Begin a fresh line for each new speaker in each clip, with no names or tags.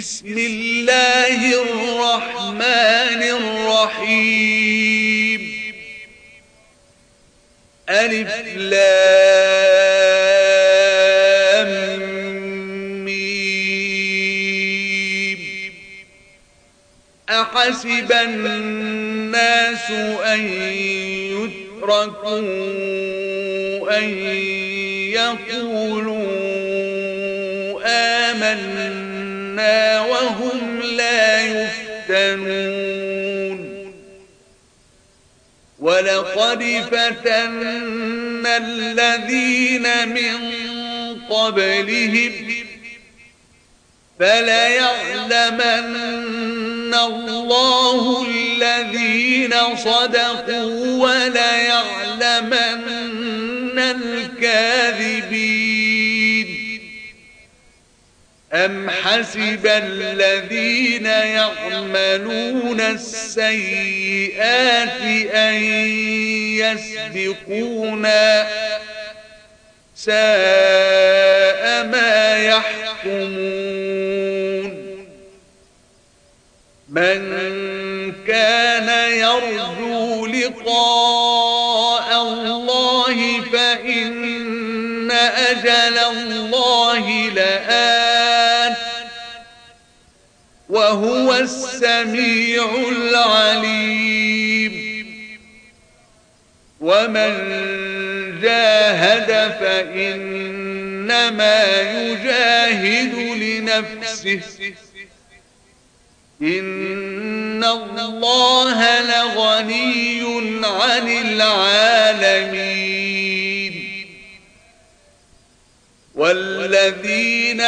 بسم الله الرحمن الرحيم. ألف لام ميم. أحسب الناس أن يتركوا أن وَلَقَدْ فتن الَّذِينَ مِنْ قَبْلِهِمْ فَلَيَعْلَمَنَّ اللَّهُ الَّذِينَ صَدَقُوا وَلَيَعْلَمَنَّ الْكَاذِبِينَ أم حسب الذين يعملون السيئات أن يسبقونا ساء ما يحكمون من كان يرجو لقاء الله فإن أجل الله لآل وهو السميع العليم. ومن جاهد فإنما يجاهد لنفسه. إن الله لغني عن العالمين. والذين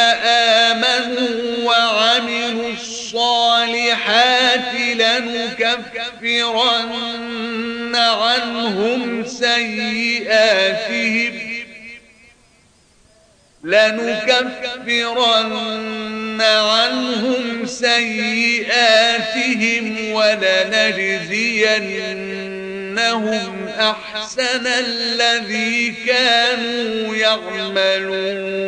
آمنوا وعملوا الصالحات لنكفرن عنهم سيئاتهم. لنكفرن عنهم سيئاتهم ولنجزينهم أحسن الذي كانوا يعملون.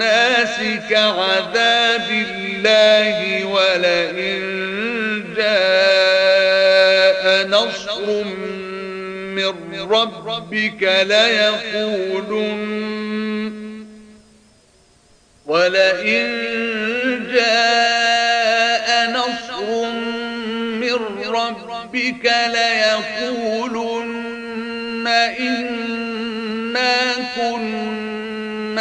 الناس كعذاب الله ولئن جاء نصر من ربك ليقولن ولئن جاء نصر من ربك ليقولن إنا كنا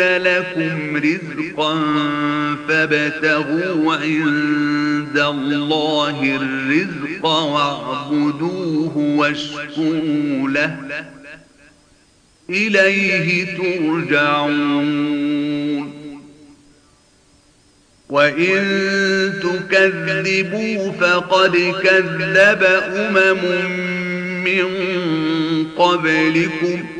لكم رزقا فابتغوا عند الله الرزق واعبدوه واشكروا له إليه ترجعون وَإِن تُكَذِّبُوا فَقَدْ كَذَّبَ أُمَمٌ مِّن قَبْلِكُمْ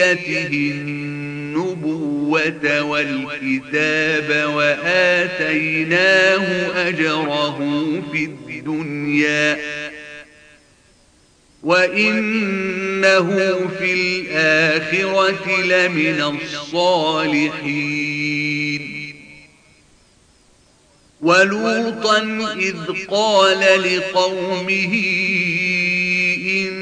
ذريتهم النبوة والكتاب وآتيناه أجره في الدنيا وإنه في الآخرة لمن الصالحين ولوطا إذ قال لقومه إن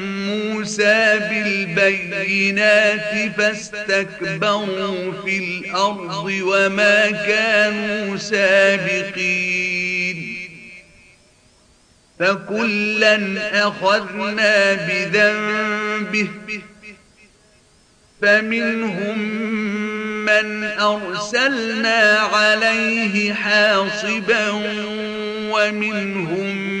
موسى بالبينات فاستكبروا في الأرض وما كانوا سابقين. فكلا أخذنا بذنبه فمنهم من أرسلنا عليه حاصبا ومنهم من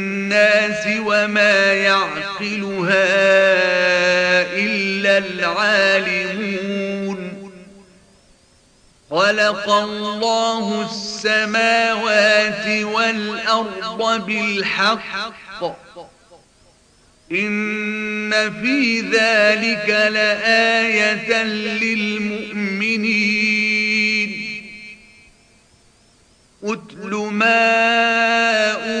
الناس وما يعقلها إلا العالمون. خلق الله السماوات والأرض بالحق. إن في ذلك لآية للمؤمنين. أتل ما أتل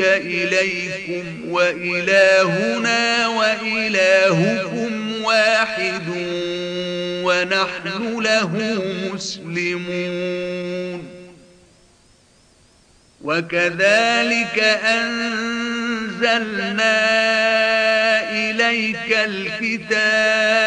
أنزل إليكم وإلهنا وإلهكم واحد ونحن له مسلمون وكذلك أنزلنا إليك الكتاب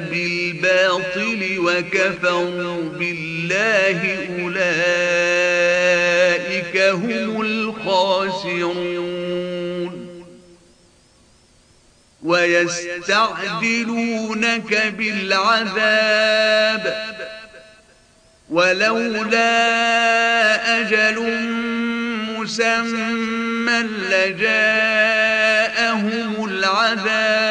وكفروا بالله أولئك هم الخاسرون. ويستعدلونك بالعذاب. ولولا أجل مسمى لجاءهم العذاب.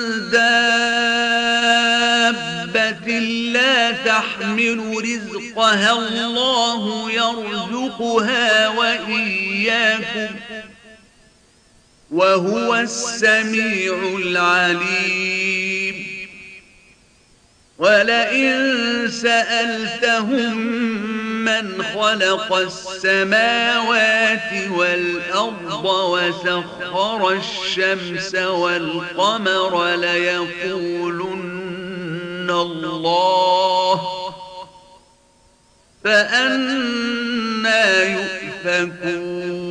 دابة لا تحمل رزقها الله يرزقها وإياكم وهو السميع العليم ولئن سألتهم مَّنْ خَلَقَ السَّمَاوَاتِ وَالْأَرْضَ وَسَخَّرَ الشَّمْسَ وَالْقَمَرَ لَيَقُولُنَّ اللَّهُ فَأَنَّى يُؤْفَكُونَ